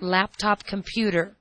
laptop computer.